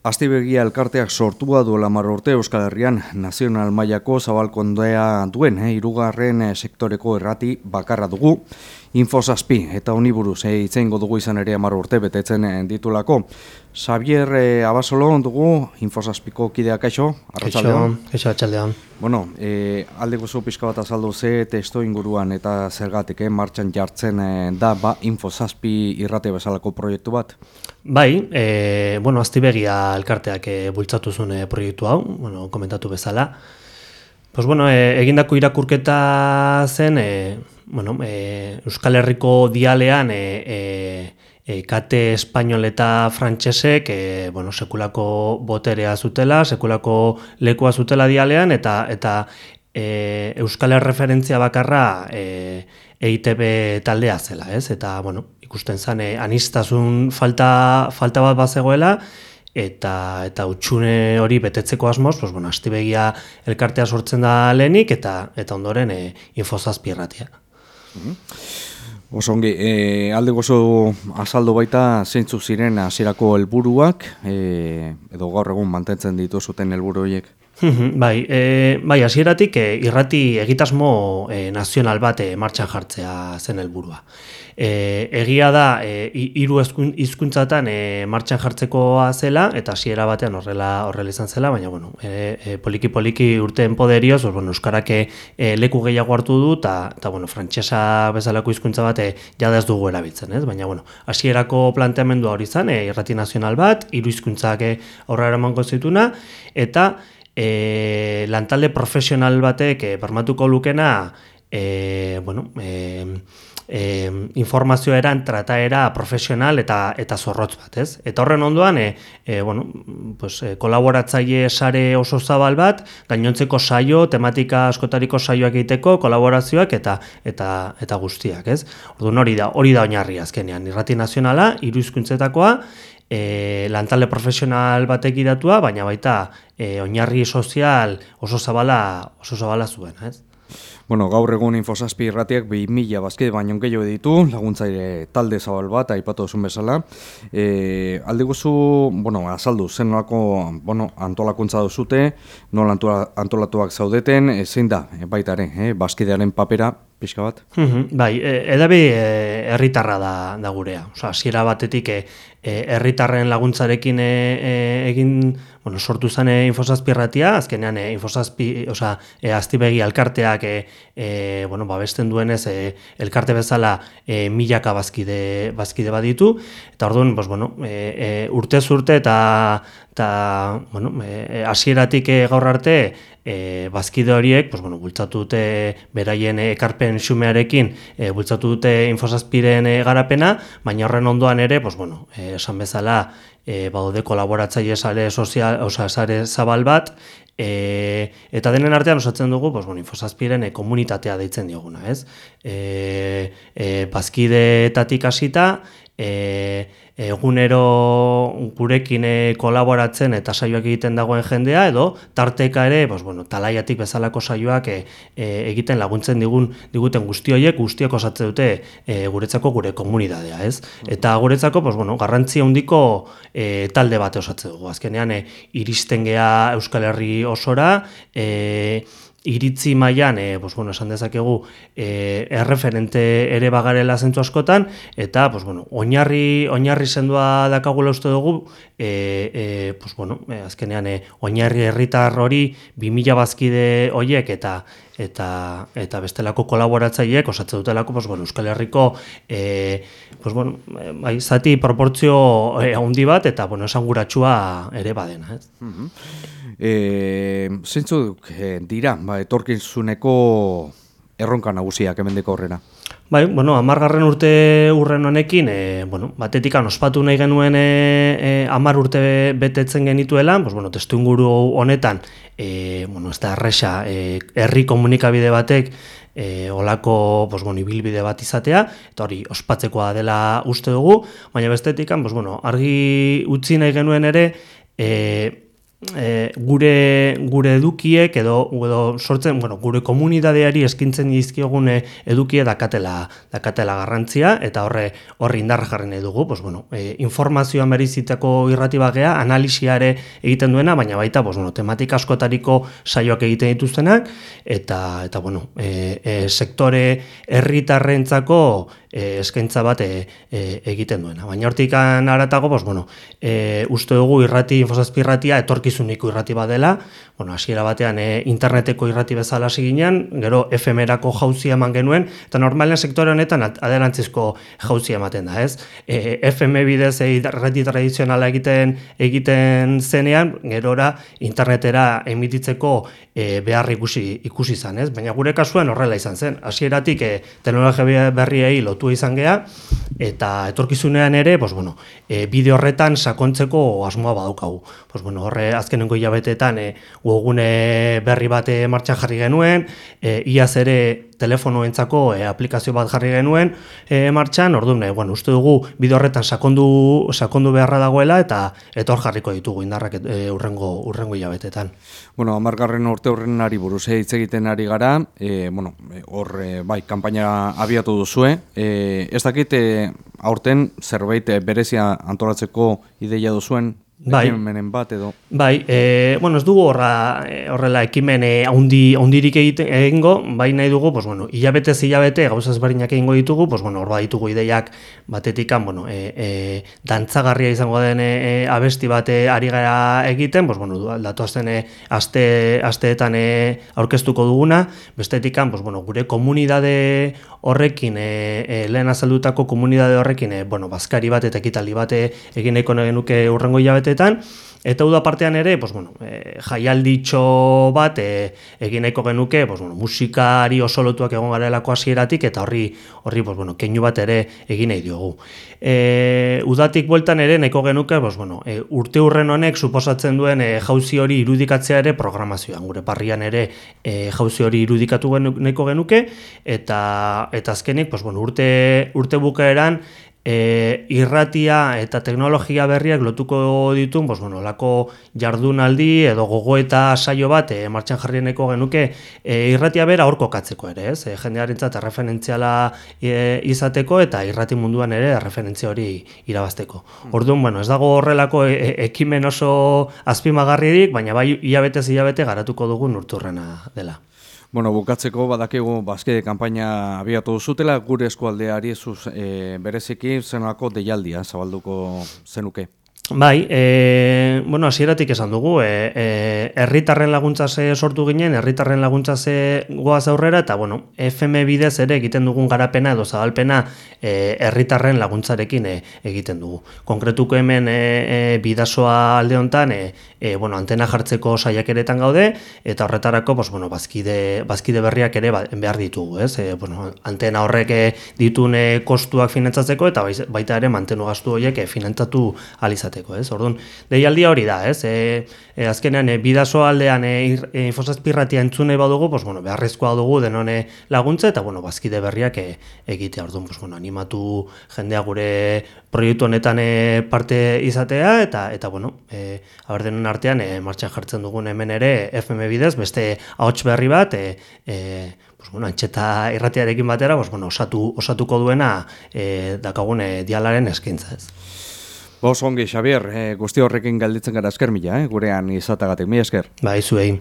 Astibegia elkarteak sortua duela mar urte Euskal Herrian. Nazional mailako zabalkondea duen, eh, irugarren eh, sektoreko errati bakarra dugu, infosazpi eta uniburuz eh, itzeingo dugu izan ere mar urte betetzen eh, ditulako. Xavier eh, Abasolo dugu infosazpiko kideak eixo, arratsaldean. Eixo, arratsaldean. Bueno, eh, alde guzu pixka bat azaldu ze testo inguruan eta zergatik eh, martxan jartzen eh, da ba infosazpi irrate bezalako proiektu bat? Bai, e, bueno, aztibegia elkarteak e, bultzatu zuen e, proiektu hau, bueno, komentatu bezala. Pues bueno, e, egindako irakurketa zen, e, bueno, e, Euskal Herriko dialean e, e, e, kate espainol eta frantsesek e, bueno, sekulako boterea zutela, sekulako lekua zutela dialean, eta eta e, Euskal Herreferentzia bakarra e, EITB taldea zela, ez? Eta, bueno, ikusten zen eh, anistasun falta, falta bat bazegoela eta eta utxune hori betetzeko asmoz, pues bueno, astibegia elkartea sortzen da lehenik eta eta ondoren e, infozazpi erratia. Mm Osongi, e, alde gozo azaldo baita zeintzu ziren hasierako helburuak e, edo gaur egun mantentzen ditu zuten helburu horiek? Bai, e, bai, hasieratik e, irrati egitasmo e, nazional bat e, martxan jartzea zen helburua. E, egia da e, hiru hizkuntzatan e, martxan jartzekoa zela eta hasiera batean horrela horrela izan zela, baina bueno, e, e, poliki poliki urteen poderioz, bueno, euskarak e, leku gehiago hartu du ta ta bueno, frantsesa bezalako hizkuntza bat e, jada ez dugu erabiltzen, ez? Baina bueno, hasierako planteamendua hori izan, e, irrati nazional bat, hiru hizkuntzak aurrera eramango zituna eta e, lantalde profesional batek e, bermatuko lukena e, bueno, e, e, informazio eran trataera profesional eta eta zorrotz bat, ez? Eta horren ondoan, e, e, bueno, pues, e, kolaboratzaile sare oso zabal bat, gainontzeko saio, tematika askotariko saioak egiteko, kolaborazioak eta eta eta guztiak, ez? Orduan hori da, hori da oinarri azkenean, irrati nazionala, hiru hizkuntzetakoa, e, lantalde profesional batek idatua, baina baita e, oinarri sozial oso zabala, oso zabala zuen, ez? Bueno, gaur egun infosazpi irratiak bi mila bazkide baino gehiago ditu, laguntzaile talde zabal bat, aipatu duzun bezala. E, alde guzu, bueno, azaldu, zen nolako bueno, antolakuntza duzute, nola antolatuak zaudeten, e, zein da, e, baita ere, e, bazkidearen papera, pixka bat? bai, e, edabe herritarra da, da gurea. Osa, hasiera batetik e, herritarren laguntzarekin e, egin bueno, sortu zen e, infosazpirratia, azkenean e, infosazpi, oza, e, aztibegi alkarteak e, e, bueno, babesten duenez e, elkarte bezala e, milaka bazkide, bazkide baditu, eta orduan, pues, bueno, e, e, urte zurte eta eta bueno, e, hasieratik e, gaur arte e, bazkide horiek pues, bueno, bultzatu dute beraien ekarpen xumearekin e, bultzatu dute infosazpiren e, garapena, baina horren ondoan ere pues, bueno, e, esan bezala e, badaude kolaboratzaile sare sozial, oza, sare zabal bat, e, eta denen artean osatzen dugu, pues, bueno, infosazpiren e, komunitatea deitzen dioguna, ez? E, e, bazkideetatik hasita, e, egunero gurekin eh, kolaboratzen eta saioak egiten dagoen jendea edo tarteka ere, pues, bueno, talaiatik bezalako saioak e, egiten laguntzen digun diguten guzti horiek guztiak osatzen dute e, guretzako gure komunitatea, ez? Eta guretzako, pues, bueno, garrantzia handiko e, talde bate osatzen dugu. Azkenean, e, iristen gea Euskal Herri osora, e, iritzi mailan e, pues, bueno, esan dezakegu e, erreferente ere bagarela zentzu askotan eta pues, bueno, oinarri oinarri sendua dakagula uste dugu e, e, pues, bueno, e, azkenean e, oinarri herritar hori 2000 bazkide hoiek eta eta eta bestelako kolaboratzaileek osatzen dutelako pues, bueno, Euskal Herriko e, pues, bueno, bai, zati proportzio handi bat eta bueno, esanguratsua ere badena, ez? Mm E, Zeintzuk e, dira, ba, etorkizuneko erronka nagusiak emendeko horrena? Bai, bueno, amargarren urte urren honekin, e, bueno, batetik ospatu nahi genuen e, e, amar urte betetzen genituela, pues, bueno, testu inguru honetan, e, bueno, ez da erresa, e, herri komunikabide batek, e, olako pues, bueno, ibilbide bat izatea, eta hori ospatzekoa dela uste dugu, baina bestetik, pues, bueno, argi utzi nahi genuen ere, e, e, gure gure edukiek edo edo sortzen, bueno, gure komunitateari eskintzen dizkiogun edukie dakatela dakatela garrantzia eta horre horri indarra jarri nahi dugu, pues bueno, e, informazioa merizitako irratiba gea, analisiare egiten duena, baina baita, pues bueno, tematika askotariko saioak egiten dituztenak eta eta bueno, e, e, sektore herritarrentzako e, eskaintza bat e, e, egiten duena. Baina hortik aratago, pues, bueno, e, uste dugu irrati, infosazpi irratia, etorkizuniko irrati bat dela, bueno, hasiera batean e, interneteko irrati bezala hasi ginen, gero FM-erako jauzia eman genuen, eta normalen sektore honetan adelantzizko jauzia ematen da, ez? E, FM bidez e, irrati tradizionala egiten egiten zenean, gerora internetera emititzeko e, behar ikusi, ikusi izan, ez? Baina gure kasuan horrela izan zen. Hasieratik e, teknologia berriei lotu izan gea, eta etorkizunean ere, pues, bueno, e, bideo horretan sakontzeko asmoa badaukagu. Pues, bueno, horre azkenengo hilabetetan e, webgune berri bate martxan jarri genuen, e, iaz ere telefonoentzako e, aplikazio bat jarri genuen e, martxan, orduan, e, bueno, uste dugu bideo horretan sakondu, sakondu beharra dagoela eta etor jarriko ditugu indarrak e, urrengo, urrengo hilabetetan. Bueno, amargarren urte horren ari buruz, hitz egiten ari gara, e, bueno, hor, e, bai, kanpaina abiatu duzue, e, ez dakit, e, aurten zerbait berezia antolatzeko ideia duzuen, Bai. Ekimenen bat edo. Bai, e, bueno, ez dugu horra, e, horrela ekimen e, haundi, haundirik egingo, bai nahi dugu, pues, bueno, hilabete hilabete gauzaz barinak egingo ditugu, pues, bueno, horba ditugu ideiak batetikan, bueno, e, e, dantzagarria izango den e, abesti bate ari gara egiten, pues, bueno, datuazten e, aste, asteetan e, aurkeztuko duguna, bestetikan, pues, bueno, gure komunidade horrekin, e, e, lehen azaldutako komunidade horrekin, e, bueno, bazkari bat eta ekitaldi bate egin eko genuke urrengo hilabete urteetan, eta uda partean ere, pues, bueno, e, jaialditxo bat e, egin nahiko genuke, pues, bueno, musikari oso lotuak egon garelako hasieratik eta horri, horri pues, bueno, keinu bat ere egin nahi diogu. E, udatik bueltan ere nahiko genuke, pues, bueno, e, urte hurren honek suposatzen duen e, jauzi hori irudikatzea ere programazioan, gure parrian ere e, jauzi hori irudikatu nahiko genuke, eta, eta azkenik, pues, bueno, urte, urte bukaeran, e, irratia eta teknologia berriak lotuko ditun, bos, bueno, lako jardunaldi edo gogo eta saio bat e, martxan jarrieneko genuke e, irratia bera horko katzeko ere, ez? E, jendearentzat referentziala e, izateko eta irrati munduan ere referentzia hori irabazteko. Mm. Orduan, bueno, ez dago horrelako e, ekimen oso azpimagarririk, baina bai hilabete hilabete garatuko dugun urturrena dela. Bueno, bukatzeko badakigu bazkide kanpaina abiatu zutela, gure eskualdeari zuz e, bereziki zenako deialdia zabalduko zenuke. Bai, e, bueno, hasieratik esan dugu, e, e, herritarren laguntza ze sortu ginen, herritarren laguntza ze goaz aurrera, eta, bueno, FM bidez ere egiten dugun garapena edo zabalpena e, herritarren laguntzarekin e, egiten dugu. Konkretuko hemen e, e, bidasoa alde honetan, e, e, bueno, antena jartzeko saiakeretan gaude, eta horretarako, pues, bueno, bazkide, bazkide berriak ere ba, behar ditugu, ez? E, bueno, antena horrek ditune kostuak finantzatzeko, eta baita ere mantenu gastu horiek e, finantzatu alizate izateko, ez? Orduan, deialdia hori da, ez? E, e, azkenean, e, bidazo aldean e, e, infosazpirratia entzune badugu, pues, bueno, beharrezkoa dugu denone laguntza, eta, bueno, bazkide berriak e, egitea, orduan, pues, bueno, animatu jendea gure proiektu honetan e, parte izatea, eta, eta bueno, e, haber denen artean, e, martxan jartzen dugun hemen ere, FM bidez, beste ahots berri bat, e, e, pues, bueno, antxeta irratiarekin batera, pues, bueno, osatu, osatuko duena e, dakagune dialaren eskaintza ez. Bos ongi, Xavier, e, guzti horrekin galditzen gara esker mila, eh? gurean izatagatik, mi esker. Ba, izu egin.